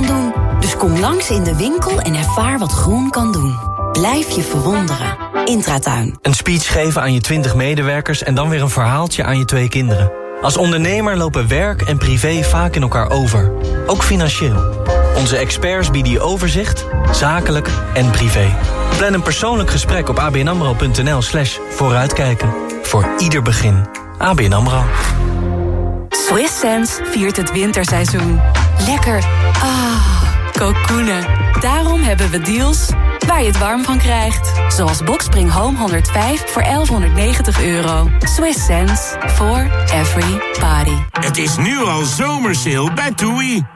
kan doen. Dus kom langs in de winkel en ervaar wat groen kan doen. Blijf je verwonderen. Intratuin. Een speech geven aan je 20 medewerkers en dan weer een verhaaltje aan je twee kinderen. Als ondernemer lopen werk en privé vaak in elkaar over. Ook financieel. Onze experts bieden je overzicht, zakelijk en privé. Plan een persoonlijk gesprek op abnamro.nl slash vooruitkijken. Voor ieder begin. ABN AMRO. Swiss Sense viert het winterseizoen. Lekker. Ah, kokoenen. Daarom hebben we deals waar je het warm van krijgt. Zoals Boxspring Home 105 voor 1190 euro. Swiss sense for every party. Het is nu al zomersale bij TUI.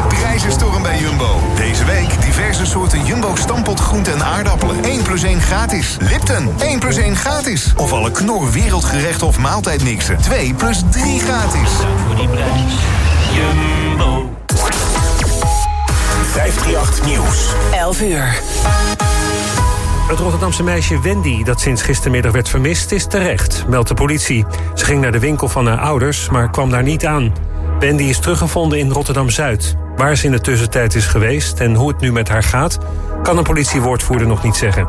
Prijzenstorm bij Jumbo. Deze week diverse soorten Jumbo stampot groenten en aardappelen. 1 plus 1 gratis. Lipton, 1 plus 1 gratis. Of alle knor wereldgerechten of maaltijdmixen. 2 plus 3 gratis. Voor die prijs. Jumbo. 538 Nieuws. 11 uur. Het Rotterdamse meisje Wendy, dat sinds gistermiddag werd vermist, is terecht, meldt de politie. Ze ging naar de winkel van haar ouders, maar kwam daar niet aan. Wendy is teruggevonden in Rotterdam-Zuid. Waar ze in de tussentijd is geweest en hoe het nu met haar gaat... kan een politiewoordvoerder nog niet zeggen.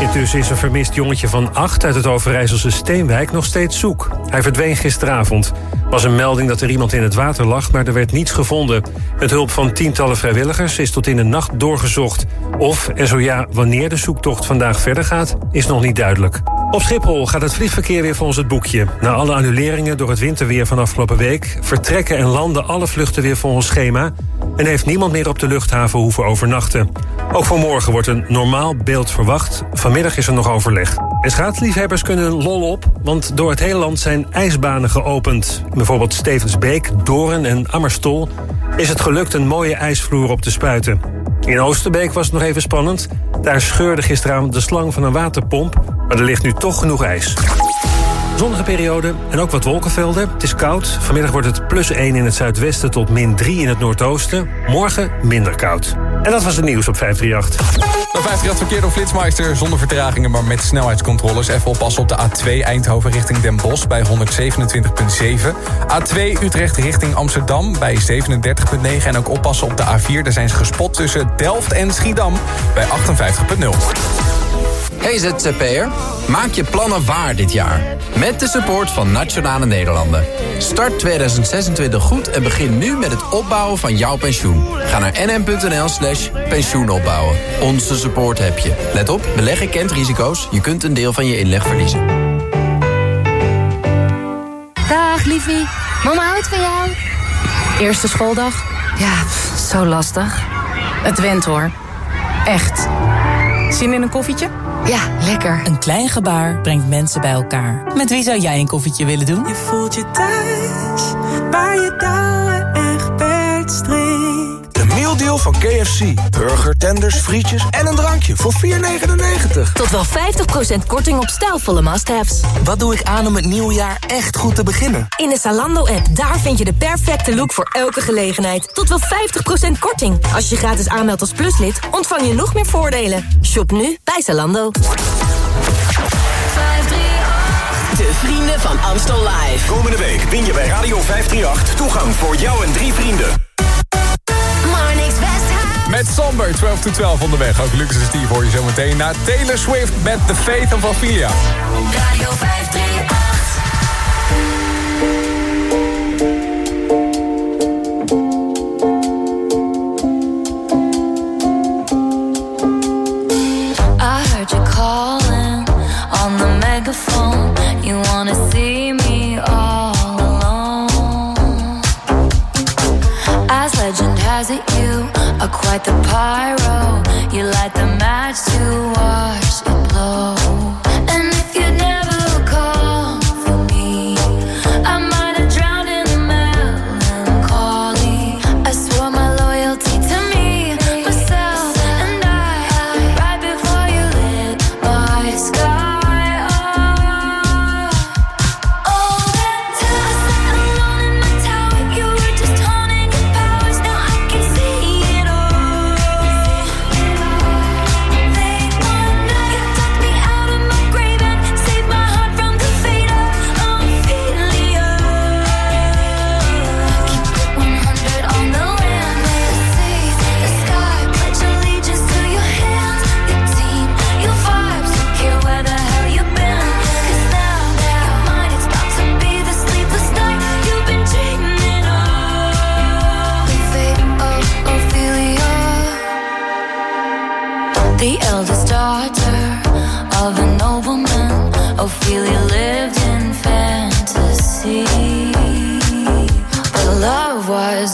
Intussen is een vermist jongetje van acht uit het Overijsselse Steenwijk nog steeds zoek. Hij verdween gisteravond. was een melding dat er iemand in het water lag, maar er werd niets gevonden. Met hulp van tientallen vrijwilligers is tot in de nacht doorgezocht. Of, en zo ja, wanneer de zoektocht vandaag verder gaat, is nog niet duidelijk. Op Schiphol gaat het vliegverkeer weer volgens het boekje. Na alle annuleringen door het winterweer van afgelopen week... vertrekken en landen alle vluchten weer volgens schema... en heeft niemand meer op de luchthaven hoeven overnachten. Ook voor morgen wordt een normaal beeld verwacht. Vanmiddag is er nog overleg. En schaatsliefhebbers kunnen lol op, want door het hele land zijn ijsbanen geopend. Bijvoorbeeld Stevensbeek, Doorn en Ammerstol... is het gelukt een mooie ijsvloer op te spuiten. In Oosterbeek was het nog even spannend. Daar scheurde gisteravond de slang van een waterpomp... maar er ligt nu toch genoeg ijs. Zonnige periode en ook wat wolkenvelden. Het is koud. Vanmiddag wordt het plus 1 in het zuidwesten tot min 3 in het noordoosten. Morgen minder koud. En dat was het nieuws op 538. Bij 538 verkeer door Flitsmeister. Zonder vertragingen, maar met snelheidscontroles. Even oppassen op de A2 Eindhoven richting Den Bosch bij 127,7. A2 Utrecht richting Amsterdam bij 37,9. En ook oppassen op de A4. Daar zijn ze gespot tussen Delft en Schiedam bij 58,0. Hey ZZP'er, maak je plannen waar dit jaar. Met de support van Nationale Nederlanden. Start 2026 goed en begin nu met het opbouwen van jouw pensioen. Ga naar nm.nl slash pensioenopbouwen. Onze support heb je. Let op, beleggen kent risico's. Je kunt een deel van je inleg verliezen. Dag liefie, mama houdt van jou. Eerste schooldag? Ja, zo lastig. Het went hoor. Echt. Zin in een koffietje? Ja, lekker. Een klein gebaar brengt mensen bij elkaar. Met wie zou jij een koffietje willen doen? Je voelt je thuis, waar je strik. De mealdeal van KFC. Burger, tenders, frietjes en een drankje voor 4,99. Tot wel 50% korting op stijlvolle must-haves. Wat doe ik aan om het nieuwe jaar echt goed te beginnen? In de Zalando-app, daar vind je de perfecte look voor elke gelegenheid. Tot wel 50% korting. Als je gratis aanmeldt als pluslid, ontvang je nog meer voordelen. Shop nu bij Zalando. De vrienden van Amstel Live. Komende week win je bij Radio 538 toegang voor jou en drie vrienden. Met Somber 12 to 12 onderweg. Ook Lucas en Steve hoor je zometeen na Taylor Swift met The Faith of Ophelia. Radio 538. Quite the pyro. You light the match to watch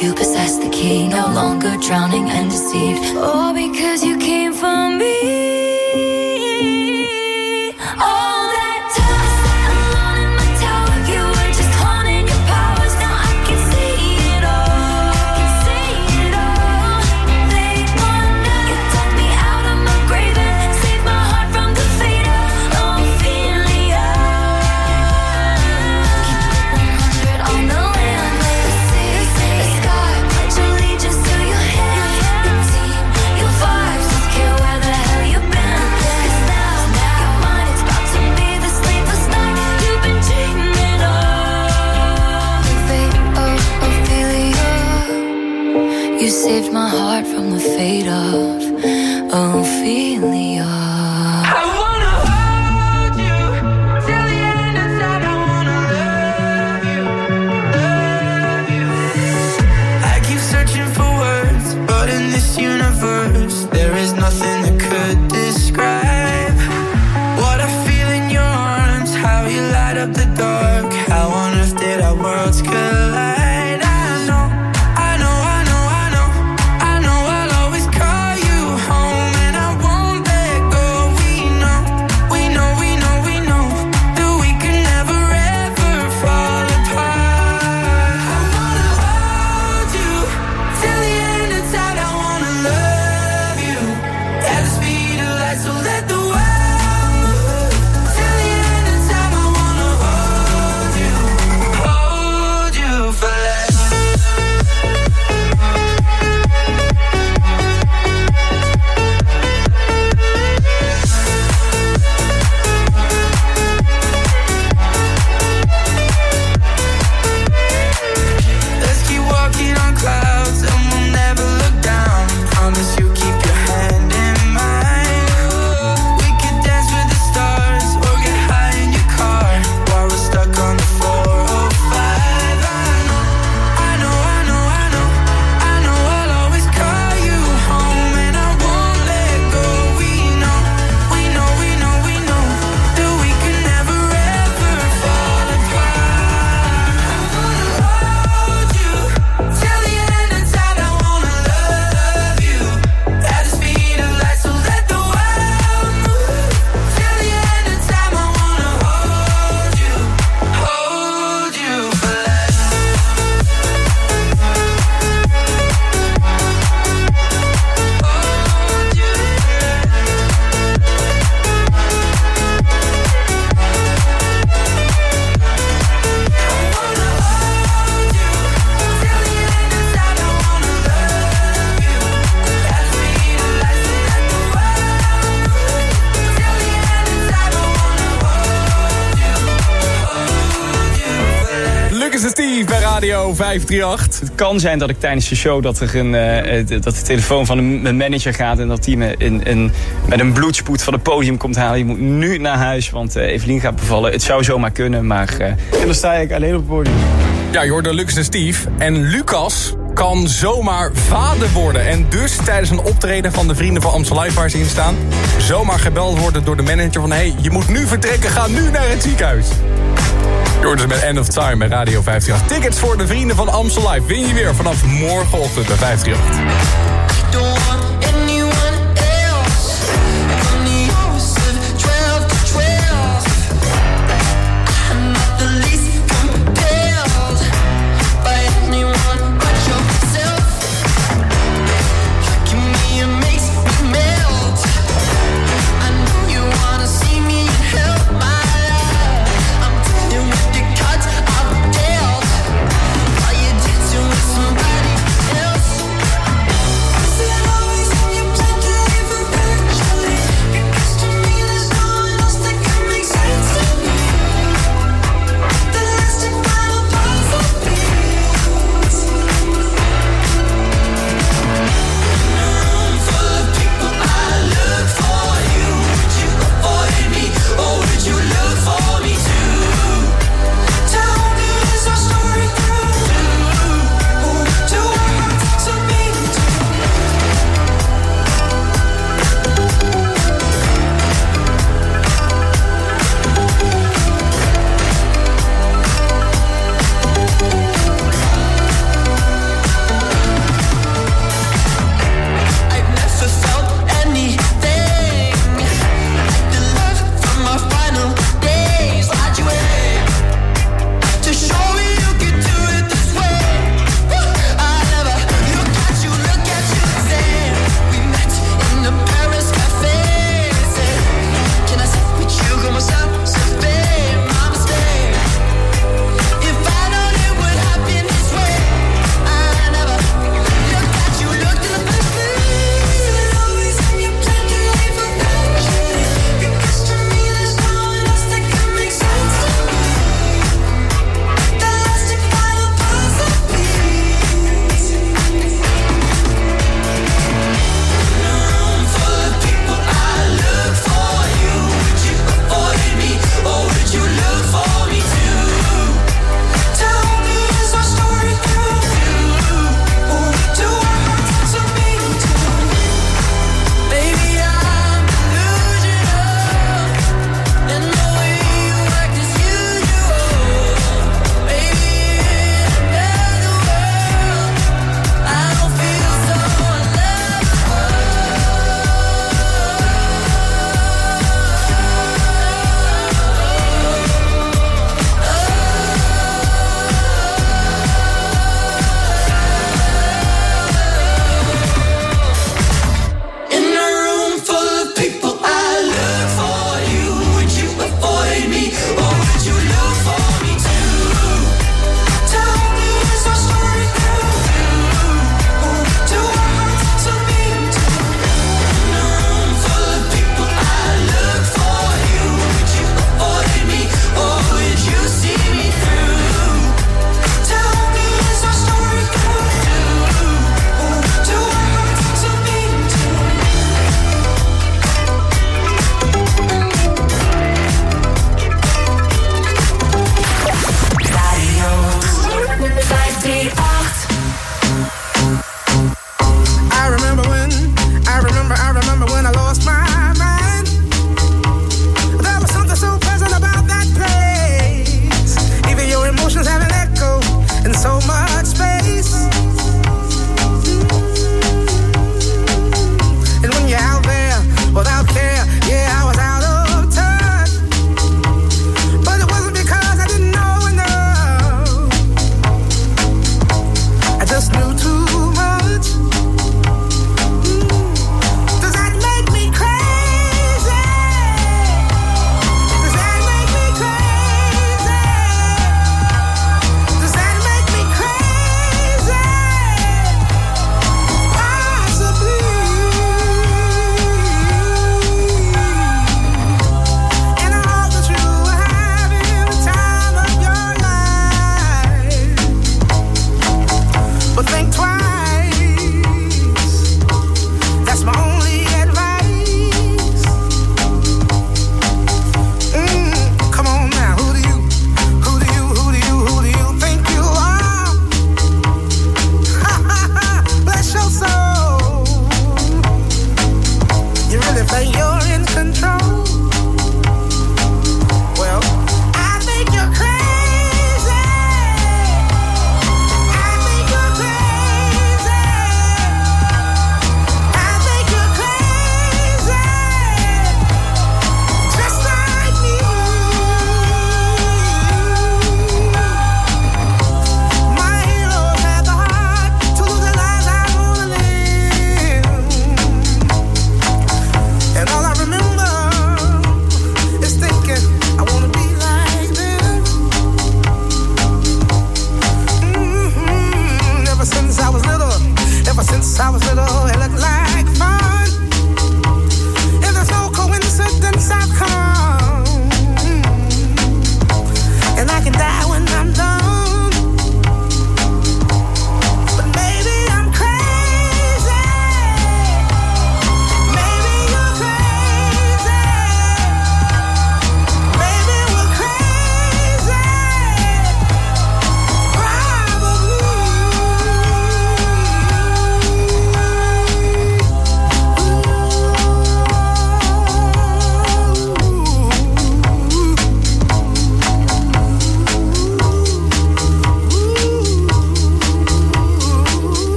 You possess the key, no longer drowning and deceived. All because you came for me. 538. Het kan zijn dat ik tijdens de show dat, er een, eh, dat de telefoon van mijn manager gaat... en dat die me in, met een bloedspoed van het podium komt halen. Je moet nu naar huis, want eh, Evelien gaat bevallen. Het zou zomaar kunnen, maar... Eh, en dan sta ik alleen op het podium. Ja, je hoorde Lux en Steve. En Lucas kan zomaar vader worden. En dus tijdens een optreden van de Vrienden van Amstel Live waar staan... zomaar gebeld worden door de manager van... hé, hey, je moet nu vertrekken, ga nu naar het ziekenhuis. Joris met End of Time bij Radio 538. Tickets voor de vrienden van Amstel Live win je weer vanaf morgenochtend bij 538.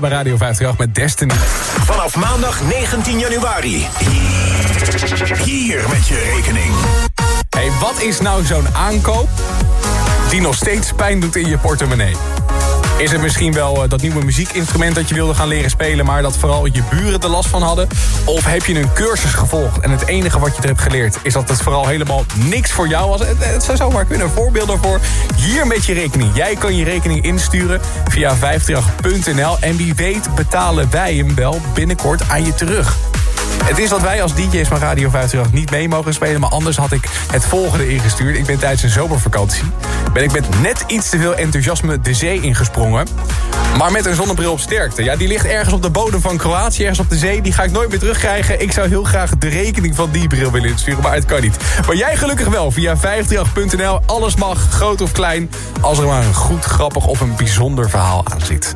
Bij Radio 538 met Destiny. Vanaf maandag 19 januari. Hier, hier met je rekening. Hey, wat is nou zo'n aankoop die nog steeds pijn doet in je portemonnee? Is het misschien wel eh, dat nieuwe muziekinstrument dat je wilde gaan leren spelen... maar dat vooral je buren er last van hadden? Of heb je een cursus gevolgd en het enige wat je er hebt geleerd... is dat het vooral helemaal niks voor jou was? Het, het zou zomaar kunnen. Voorbeelden voor hier met je rekening. Jij kan je rekening insturen via 538.nl... en wie weet betalen wij hem wel binnenkort aan je terug. Het is dat wij als DJ's van Radio 538 niet mee mogen spelen... maar anders had ik het volgende ingestuurd. Ik ben tijdens een zomervakantie. Ben ik met net iets te veel enthousiasme de zee ingesprongen. Maar met een zonnebril op sterkte. Ja, die ligt ergens op de bodem van Kroatië, ergens op de zee. Die ga ik nooit meer terugkrijgen. Ik zou heel graag de rekening van die bril willen insturen, maar het kan niet. Maar jij gelukkig wel, via 538.nl. Alles mag, groot of klein, als er maar een goed, grappig of een bijzonder verhaal aan zit.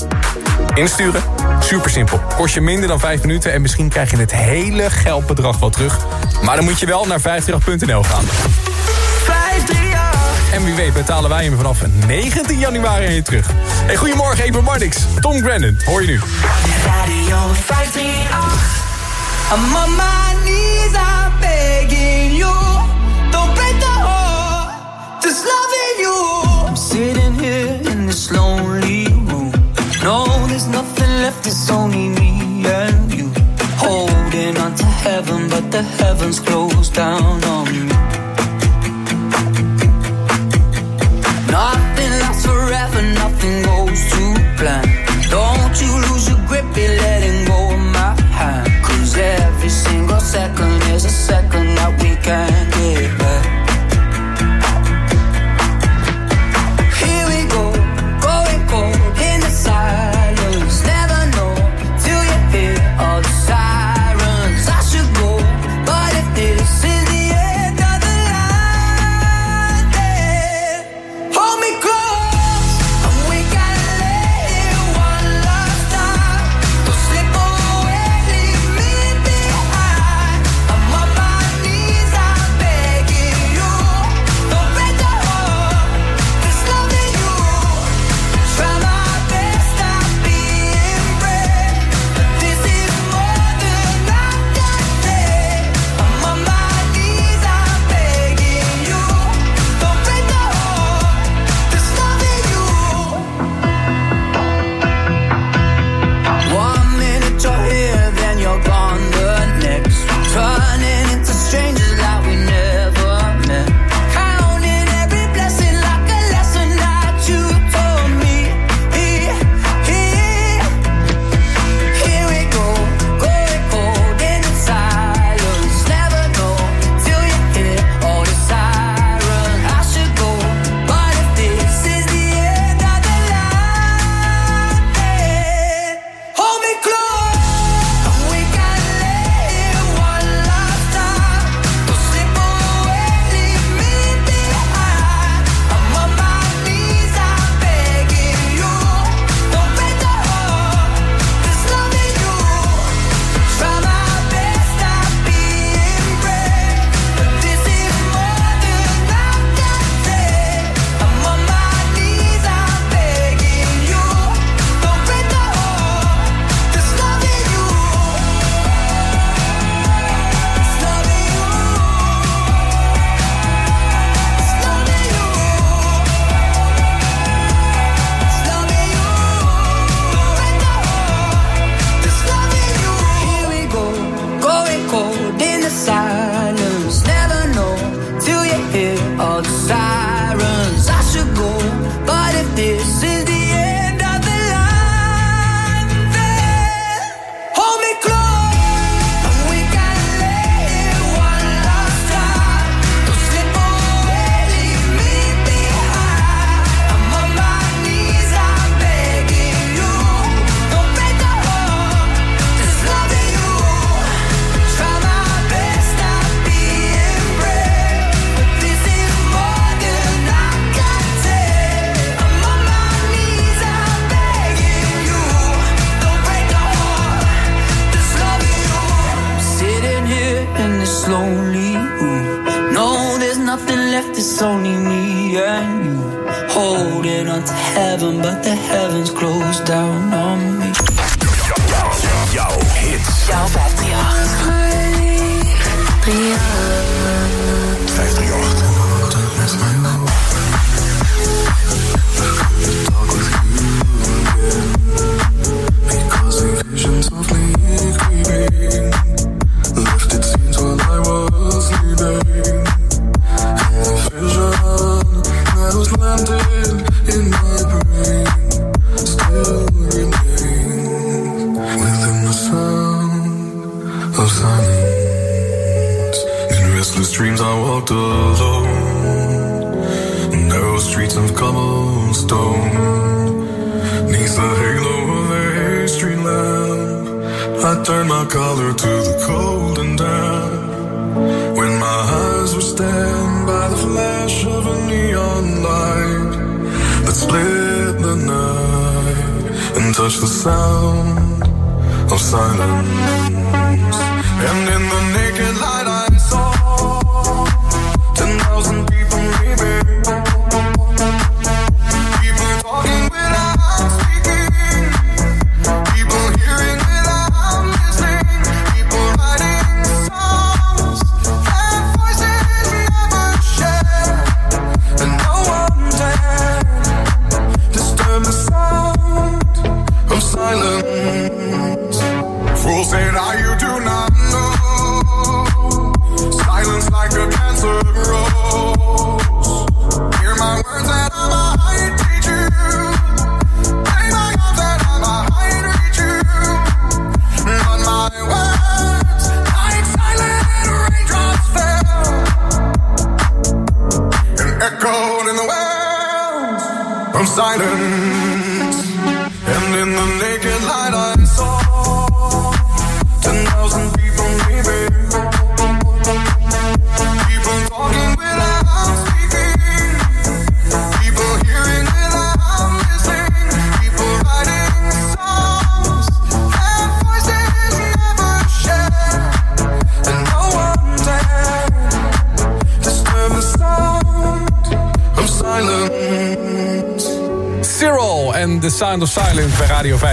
Insturen? Super simpel. Kost je minder dan 5 minuten en misschien krijg je het hele geldbedrag wel terug. Maar dan moet je wel naar 538.nl gaan. En wie weet betalen wij hem vanaf 19 januari je terug. Hey, goedemorgen, ik ben Marnix. Tom Grennan, hoor je nu. Radio 538. I'm on my knees, you. Don't break the heart, just loving you. I'm sitting here in this lonely room. No, there's nothing left, it's only me and you. Holding on to heaven, but the heavens closed down on me. Lasts nothing goes to plan. Don't you lose your grip, be letting go of my hand. Cause every single second is a second that we can't get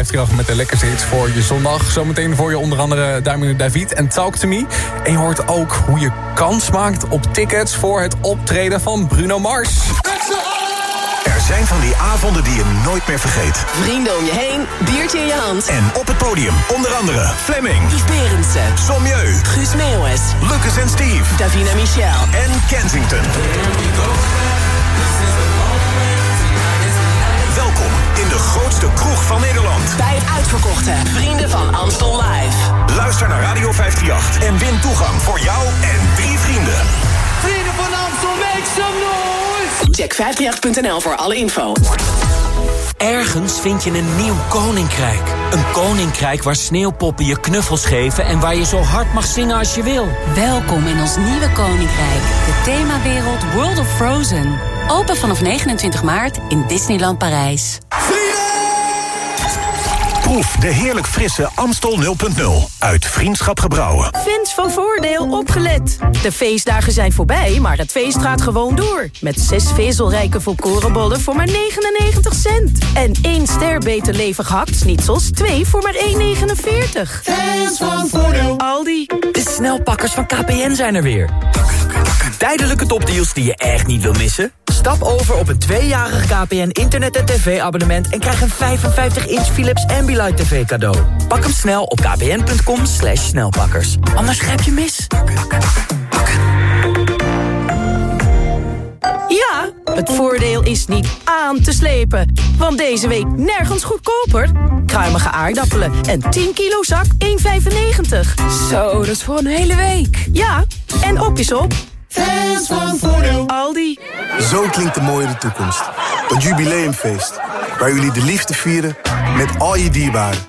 538 met de lekkerste hits voor je zondag. Zometeen voor je onder andere Duiming David en Talk To Me. En je hoort ook hoe je kans maakt op tickets voor het optreden van Bruno Mars. Er zijn van die avonden die je nooit meer vergeet. Vrienden om je heen, biertje in je hand. En op het podium onder andere Fleming, Yves Berendsen, Sommieu, Guus Meeuwis, Lucas en Steve Davina Michel. en Kensington. Grootste kroeg van Nederland. Bij het uitverkochte Vrienden van Amstel Live. Luister naar Radio 538 en win toegang voor jou en drie vrienden. Vrienden van Amstel, make some noise! Check 538.nl voor alle info. Ergens vind je een nieuw koninkrijk. Een koninkrijk waar sneeuwpoppen je knuffels geven... en waar je zo hard mag zingen als je wil. Welkom in ons nieuwe koninkrijk. De themawereld World of Frozen. Open vanaf 29 maart in Disneyland Parijs. Proef de heerlijk frisse Amstel 0.0 uit Vriendschap Gebrouwen. Fans van Voordeel opgelet. De feestdagen zijn voorbij, maar het feest gaat gewoon door. Met zes vezelrijke volkorenbollen voor maar 99 cent. En één ster beter levig hakt-snitsels, twee voor maar 1,49. Fans van Voordeel. Aldi. De snelpakkers van KPN zijn er weer. Tijdelijke topdeals die je echt niet wil missen? Stap over op een tweejarig KPN internet- en tv-abonnement... en krijg een 55-inch Philips Ambilight TV cadeau. Pak hem snel op kpn.com slash snelpakkers. Anders grijp je mis. Het voordeel is niet aan te slepen. Want deze week nergens goedkoper. Kruimige aardappelen en 10 kilo zak 1,95. Zo, dat is voor een hele week. Ja, en op is op. Fans van Voordeel. Aldi. Zo klinkt de mooie toekomst. Een jubileumfeest. Waar jullie de liefde vieren met al je dierbaren.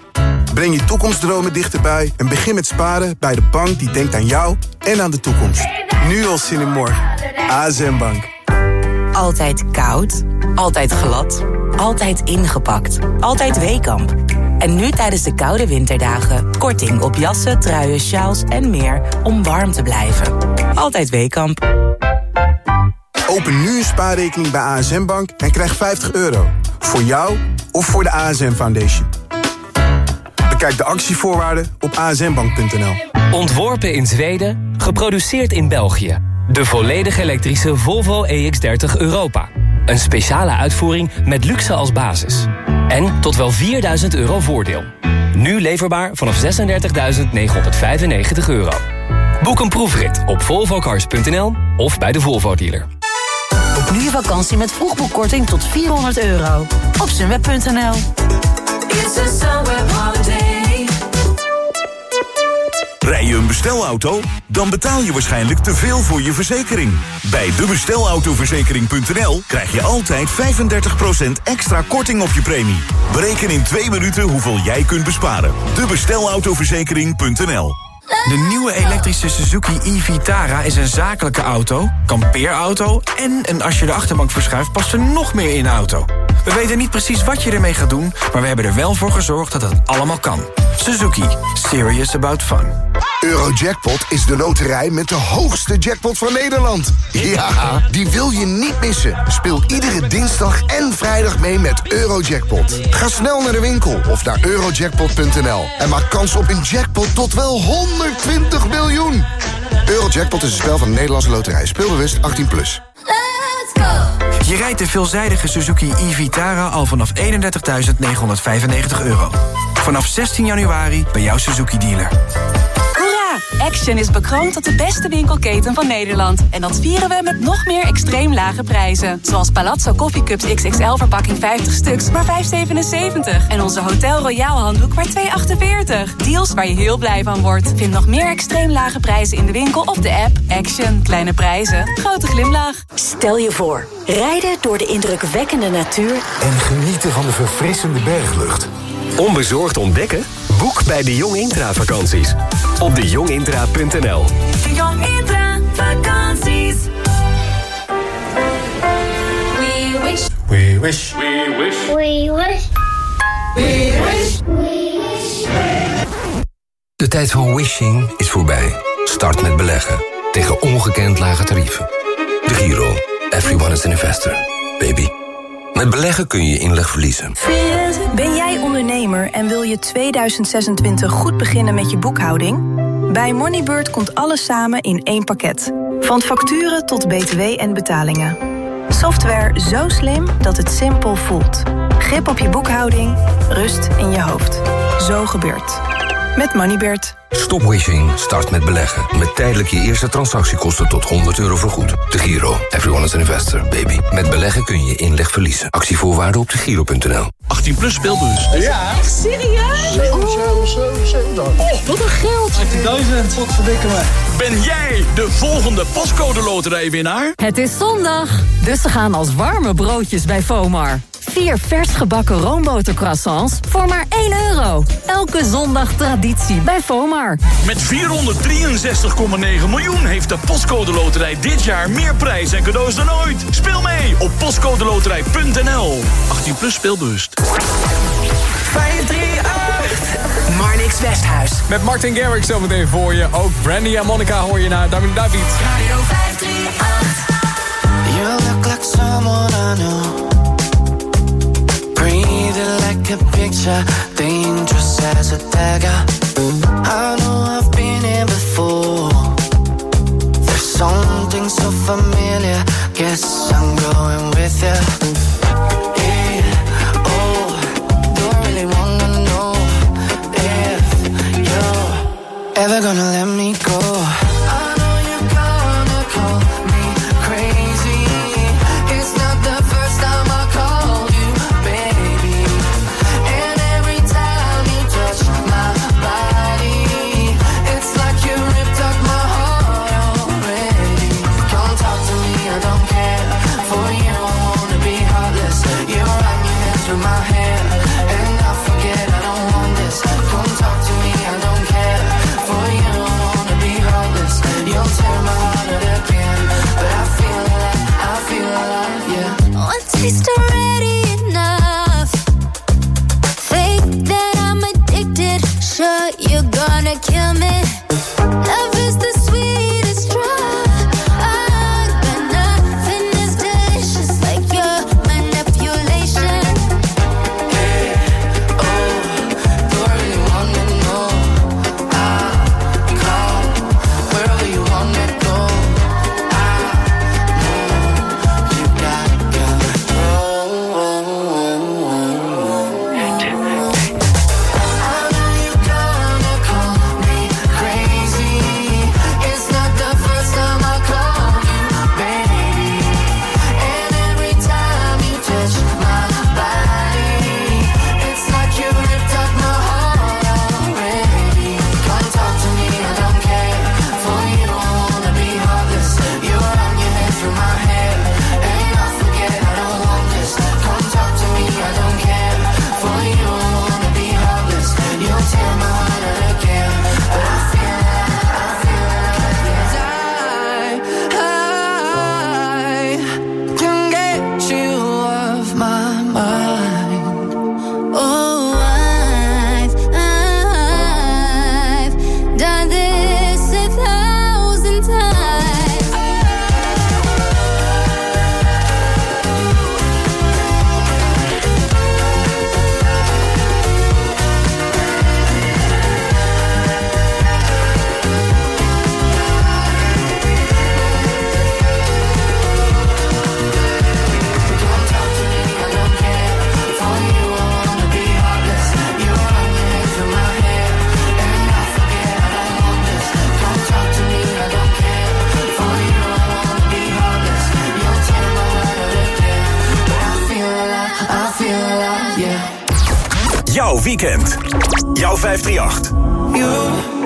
Breng je toekomstdromen dichterbij en begin met sparen bij de bank die denkt aan jou en aan de toekomst. Nu al zin in morgen. ASM Bank. Altijd koud, altijd glad, altijd ingepakt, altijd Weekamp. En nu tijdens de koude winterdagen korting op jassen, truien, sjaals en meer om warm te blijven. Altijd Weekamp. Open nu een spaarrekening bij ASM Bank en krijg 50 euro. Voor jou of voor de ASM Foundation. Bekijk de actievoorwaarden op asmbank.nl. Ontworpen in Zweden, geproduceerd in België. De volledig elektrische Volvo EX30 Europa. Een speciale uitvoering met luxe als basis. En tot wel 4000 euro voordeel. Nu leverbaar vanaf 36.995 euro. Boek een proefrit op volvocars.nl of bij de Volvo dealer. Boek nu je vakantie met vroegboekkorting tot 400 euro. Op sunweb.nl Rij je een bestelauto? Dan betaal je waarschijnlijk te veel voor je verzekering. Bij debestelautoverzekering.nl krijg je altijd 35% extra korting op je premie. Bereken in twee minuten hoeveel jij kunt besparen. Debestelautoverzekering.nl De nieuwe elektrische Suzuki e-Vitara is een zakelijke auto, kampeerauto... en een als je de achterbank verschuift past er nog meer in de auto. We weten niet precies wat je ermee gaat doen... maar we hebben er wel voor gezorgd dat het allemaal kan. Suzuki. Serious about fun. Eurojackpot is de loterij met de hoogste jackpot van Nederland. Ja, die wil je niet missen. Speel iedere dinsdag en vrijdag mee met Eurojackpot. Ga snel naar de winkel of naar eurojackpot.nl en maak kans op een jackpot tot wel 120 miljoen. Eurojackpot is een spel van de Nederlandse loterij. Speelbewust 18+. Plus. Je rijdt de veelzijdige Suzuki e-Vitara al vanaf 31.995 euro. Vanaf 16 januari bij jouw Suzuki-dealer. Action is bekroond tot de beste winkelketen van Nederland. En dat vieren we met nog meer extreem lage prijzen. Zoals Palazzo Coffee Cups XXL verpakking 50 stuks, maar 5,77. En onze Hotel Royal handdoek maar 2,48. Deals waar je heel blij van wordt. Vind nog meer extreem lage prijzen in de winkel of de app. Action. Kleine prijzen. Grote glimlach. Stel je voor, rijden door de indrukwekkende natuur... En genieten van de verfrissende berglucht. Onbezorgd ontdekken? Boek bij de Jong Intra vakanties. Op dejongintra.nl Jong Intra vakanties. We wish. We wish. We wish. We wish. We wish. We wish. De tijd van wishing is voorbij. Start met beleggen. Tegen ongekend lage tarieven. De Giro. Everyone is an investor. Baby. Met beleggen kun je inleg verliezen. Ben jij ondernemer en wil je 2026 goed beginnen met je boekhouding? Bij Moneybird komt alles samen in één pakket. Van facturen tot btw en betalingen. Software zo slim dat het simpel voelt. Grip op je boekhouding, rust in je hoofd. Zo gebeurt. Met Moneybird. Stop wishing, start met beleggen. Met tijdelijk je eerste transactiekosten tot 100 euro vergoed. De Giro. Everyone is an investor, baby. Met beleggen kun je inleg verliezen. Actievoorwaarden op de Giro.nl. 18 plus speelbus. Ja. Echt serieus? Oh, wat een geld. 18.000. Wat verdikken me. Ben jij de volgende pascode loterijwinnaar? Het is zondag, dus ze gaan als warme broodjes bij Fomar. Vier vers gebakken roombotercroissants voor maar 1 euro. Elke zondag traditie bij Fomar. Met 463,9 miljoen heeft de Postcode Loterij dit jaar meer prijs en cadeaus dan ooit. Speel mee op postcodeloterij.nl. 18 plus speelbewust. 538. Marnix Westhuis. Met Martin Garrix zometeen voor je. Ook Brandy en Monica hoor je naar David David. Radio 538. You look like someone I know. Breathing like a picture, dangerous as a dagger. I know I've been here before. There's something so familiar. Guess I'm going with you. Tear my weekend. Jouw 538.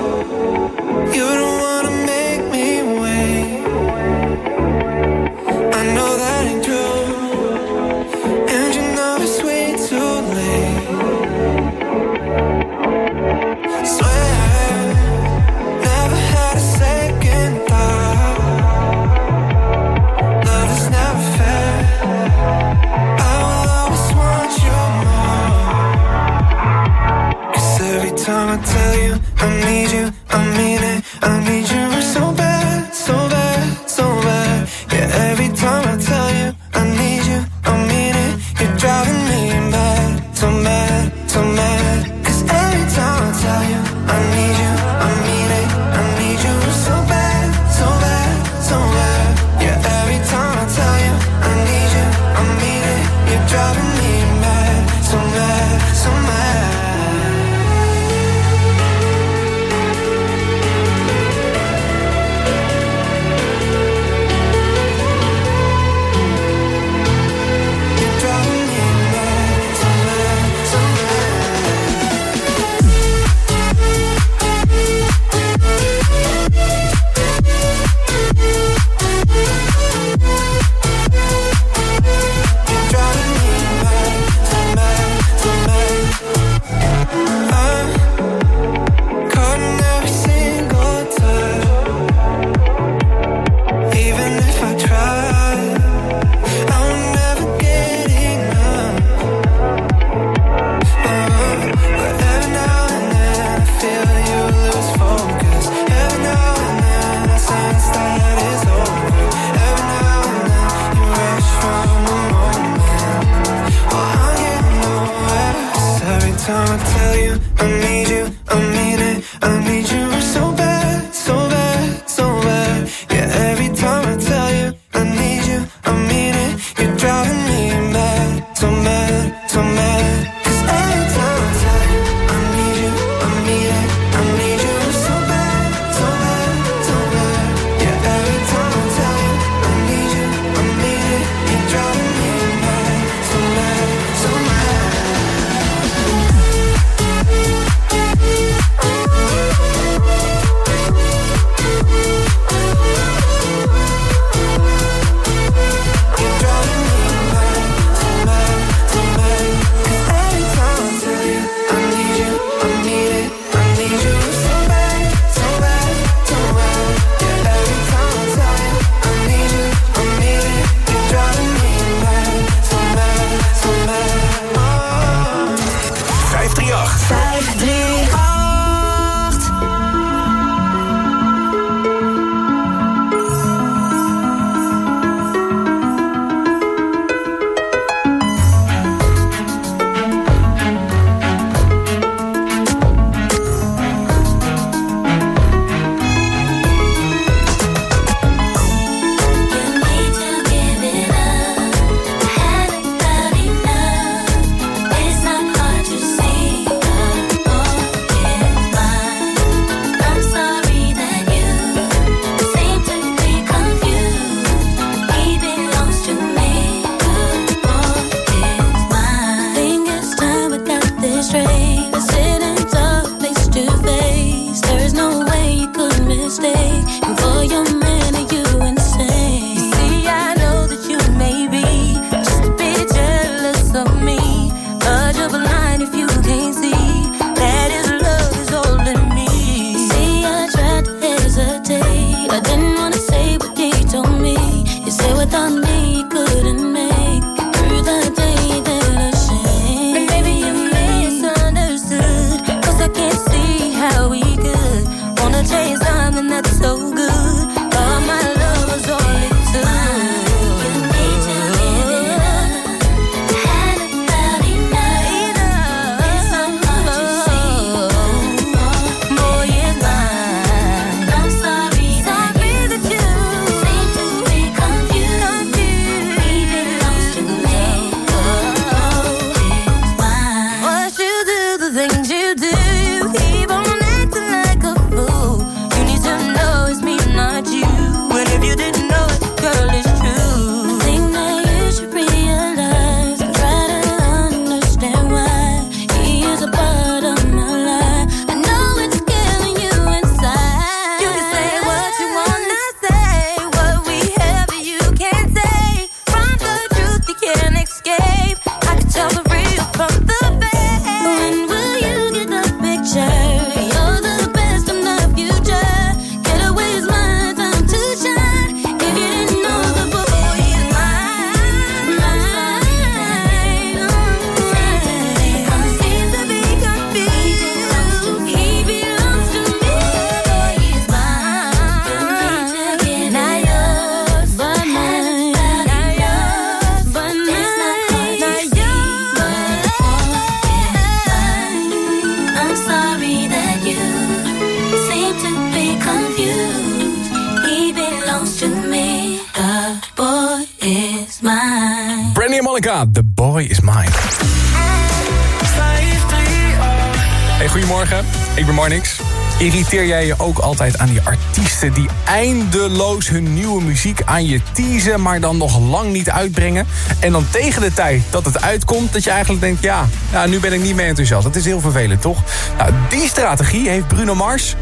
Irriteer jij je ook altijd aan die artiesten die eindeloos hun nieuwe muziek aan je teasen, maar dan nog lang niet uitbrengen? En dan tegen de tijd dat het uitkomt, dat je eigenlijk denkt, ja, nou, nu ben ik niet meer enthousiast. Dat is heel vervelend, toch? Nou, die strategie heeft Bruno Mars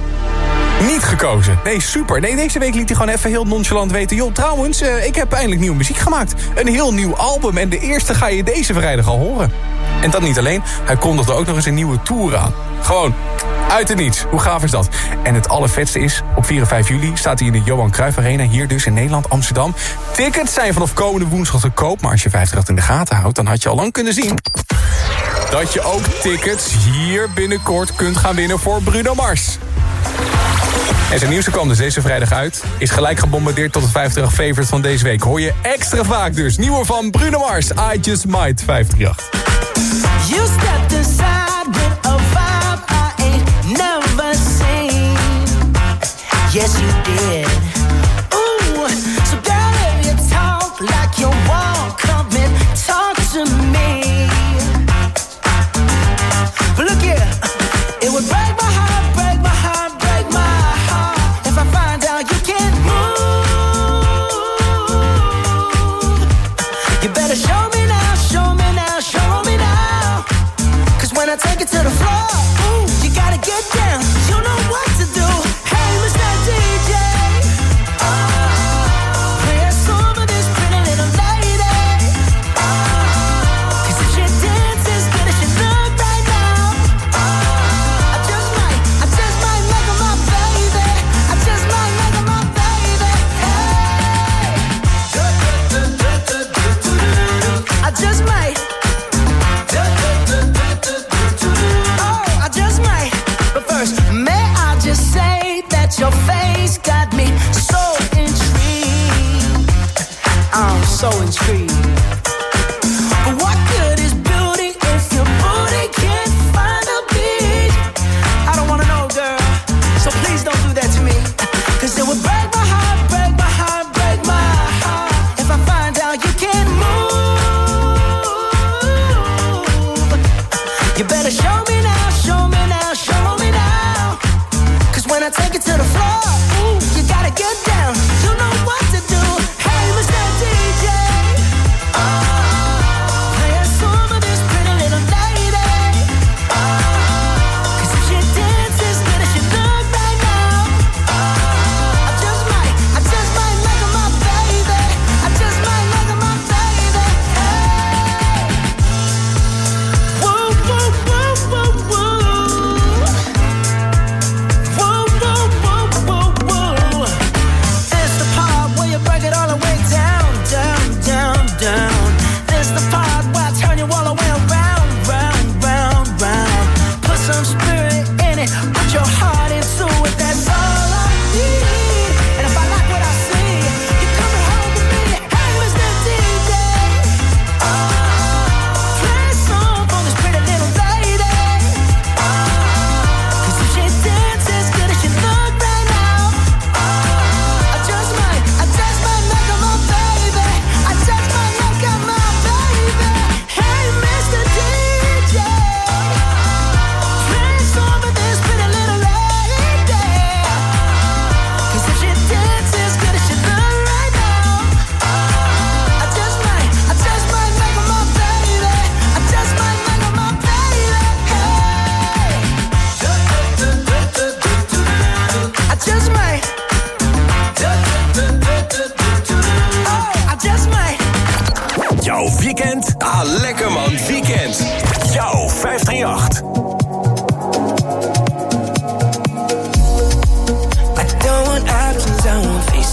niet gekozen. Nee, super. Nee, deze week liet hij gewoon even heel nonchalant weten. Joh, trouwens, eh, ik heb eindelijk nieuwe muziek gemaakt. Een heel nieuw album en de eerste ga je deze vrijdag al horen. En dat niet alleen, hij kondigde ook nog eens een nieuwe tour aan. Gewoon uit het niets. Hoe gaaf is dat? En het allervetste is, op 4 en 5 juli staat hij in de Johan Cruijff Arena... hier dus in Nederland, Amsterdam. Tickets zijn vanaf komende woensdag te koop... maar als je 50 in de gaten houdt, dan had je al lang kunnen zien... dat je ook tickets hier binnenkort kunt gaan winnen voor Bruno Mars. En zijn nieuwste kwam dus deze vrijdag uit. Is gelijk gebombardeerd tot de 50 favorite van deze week. Hoor je extra vaak dus. Nieuwe van Bruno Mars, I Just Might 538. Yes, you did.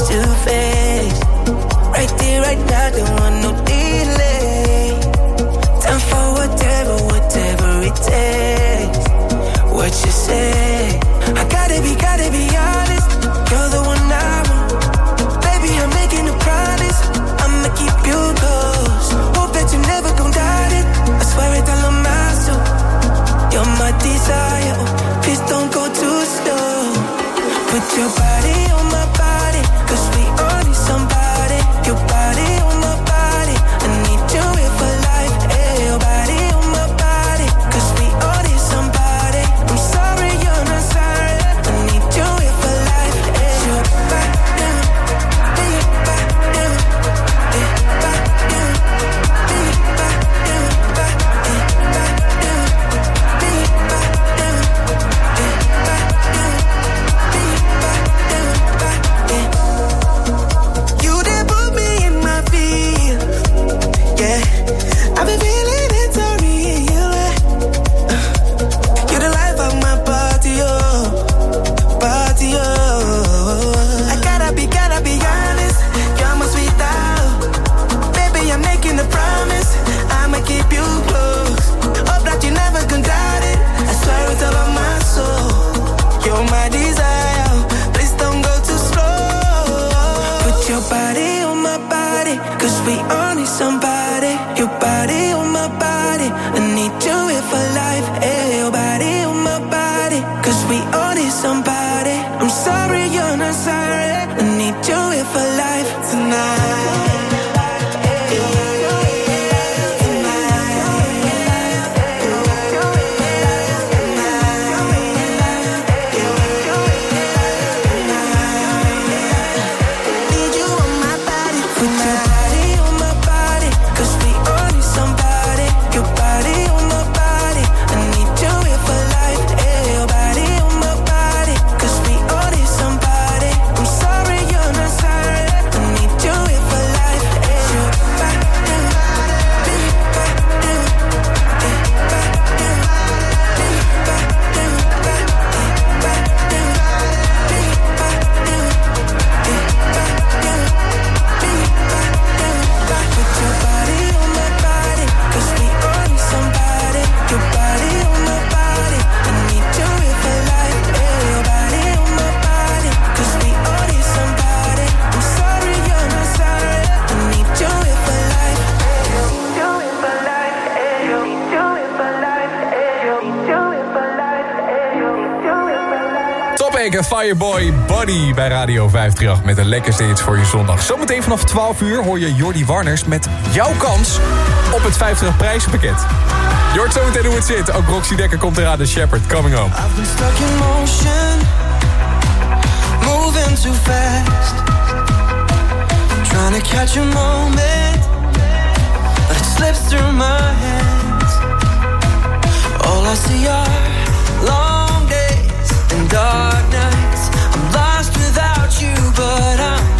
still Fireboy Buddy bij Radio 538 met een lekkerste hits voor je zondag. Zometeen vanaf 12 uur hoor je Jordi Warners met jouw kans op het 50 prijzenpakket. Jord zometeen hoe het zit. Ook Roxy Dekker komt eraan, de Shepherd, coming home. I've been stuck in motion, moving too fast. Trying to catch a moment, but it slips through my hands. All I see are dark nights. I'm lost without you, but I'm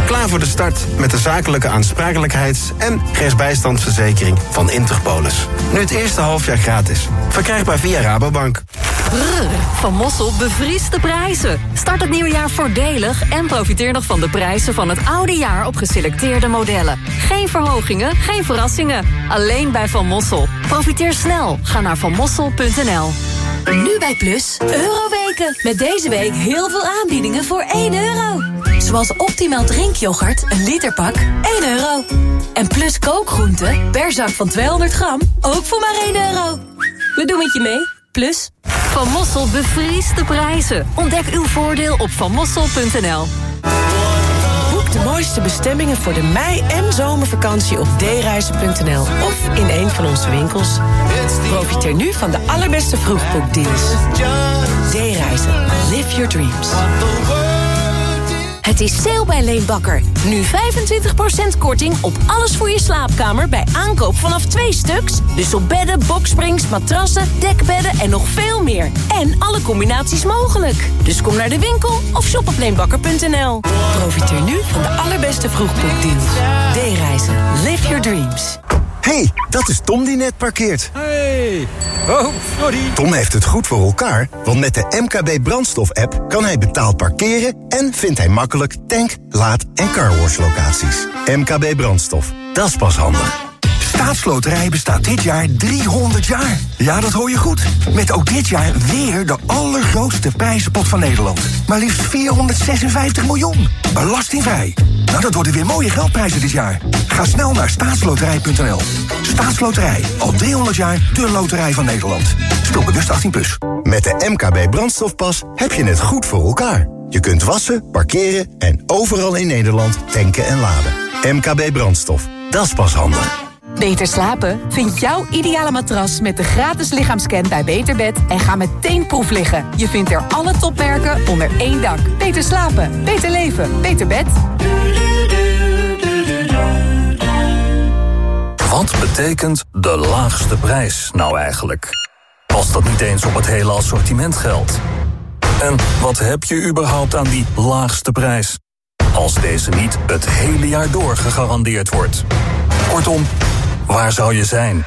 Klaar voor de start met de zakelijke aansprakelijkheids- en rechtsbijstandsverzekering van Interpolis. Nu het eerste halfjaar gratis. Verkrijgbaar via Rabobank. Brrr, van Mossel bevriest de prijzen. Start het nieuwe jaar voordelig en profiteer nog van de prijzen van het oude jaar op geselecteerde modellen. Geen verhogingen, geen verrassingen. Alleen bij Van Mossel. Profiteer snel. Ga naar vanmossel.nl. Nu bij Plus, Euroweken. Met deze week heel veel aanbiedingen voor 1 euro. Zoals optimaal drinkyoghurt, een literpak, 1 euro. En Plus kookgroenten, per zak van 200 gram, ook voor maar 1 euro. We doen het je mee, Plus. Van Mossel bevriest de prijzen. Ontdek uw voordeel op vanmossel.nl. Boek de mooiste bestemmingen voor de mei- en zomervakantie op dereizen.nl of in een van onze winkels. Profiteer nu van de allerbeste vroegboekdeals. D-reizen. Live your dreams. Het is sale bij Leenbakker. Nu 25% korting op alles voor je slaapkamer bij aankoop vanaf twee stuks. Dus op bedden, boksprings, matrassen, dekbedden en nog veel meer. En alle combinaties mogelijk. Dus kom naar de winkel of shop op leenbakker.nl. Profiteer nu van de allerbeste vroegboekdeals. D-reizen. Live your dreams. Hey, dat is Tom die net parkeert. Hey. Oh, sorry. Tom heeft het goed voor elkaar, want met de MKB brandstof-app kan hij betaald parkeren en vindt hij makkelijk tank, laad en carwash locaties. MKB brandstof, dat is pas handig. Staatsloterij bestaat dit jaar 300 jaar. Ja, dat hoor je goed. Met ook dit jaar weer de allergrootste prijzenpot van Nederland. Maar liefst 456 miljoen. Belastingvrij. Nou, dat worden weer mooie geldprijzen dit jaar. Ga snel naar staatsloterij.nl. Staatsloterij. Al 300 jaar de loterij van Nederland. Speel bewust 18+. Plus. Met de MKB brandstofpas heb je het goed voor elkaar. Je kunt wassen, parkeren en overal in Nederland tanken en laden. MKB brandstof. Dat is pas handig. Beter slapen? Vind jouw ideale matras met de gratis lichaamscan bij Beterbed en ga meteen proef liggen. Je vindt er alle topmerken onder één dak. Beter slapen, beter leven, beter bed. Wat betekent de laagste prijs nou eigenlijk? Als dat niet eens op het hele assortiment geldt. En wat heb je überhaupt aan die laagste prijs? Als deze niet het hele jaar door gegarandeerd wordt. Kortom, waar zou je zijn?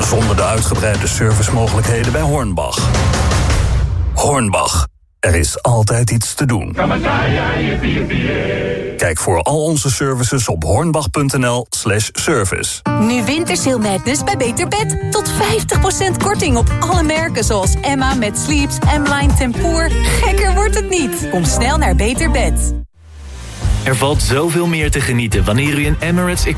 Zonder de uitgebreide servicemogelijkheden bij Hornbach. Hornbach, er is altijd iets te doen. Kijk voor al onze services op hornbach.nl slash service. Nu Wintersail Madness bij Beter Bed. Tot 50% korting op alle merken zoals Emma met Sleeps, M-Line Tempoor. Gekker wordt het niet. Kom snel naar Beter Bed. Er valt zoveel meer te genieten wanneer u in Emirates Economy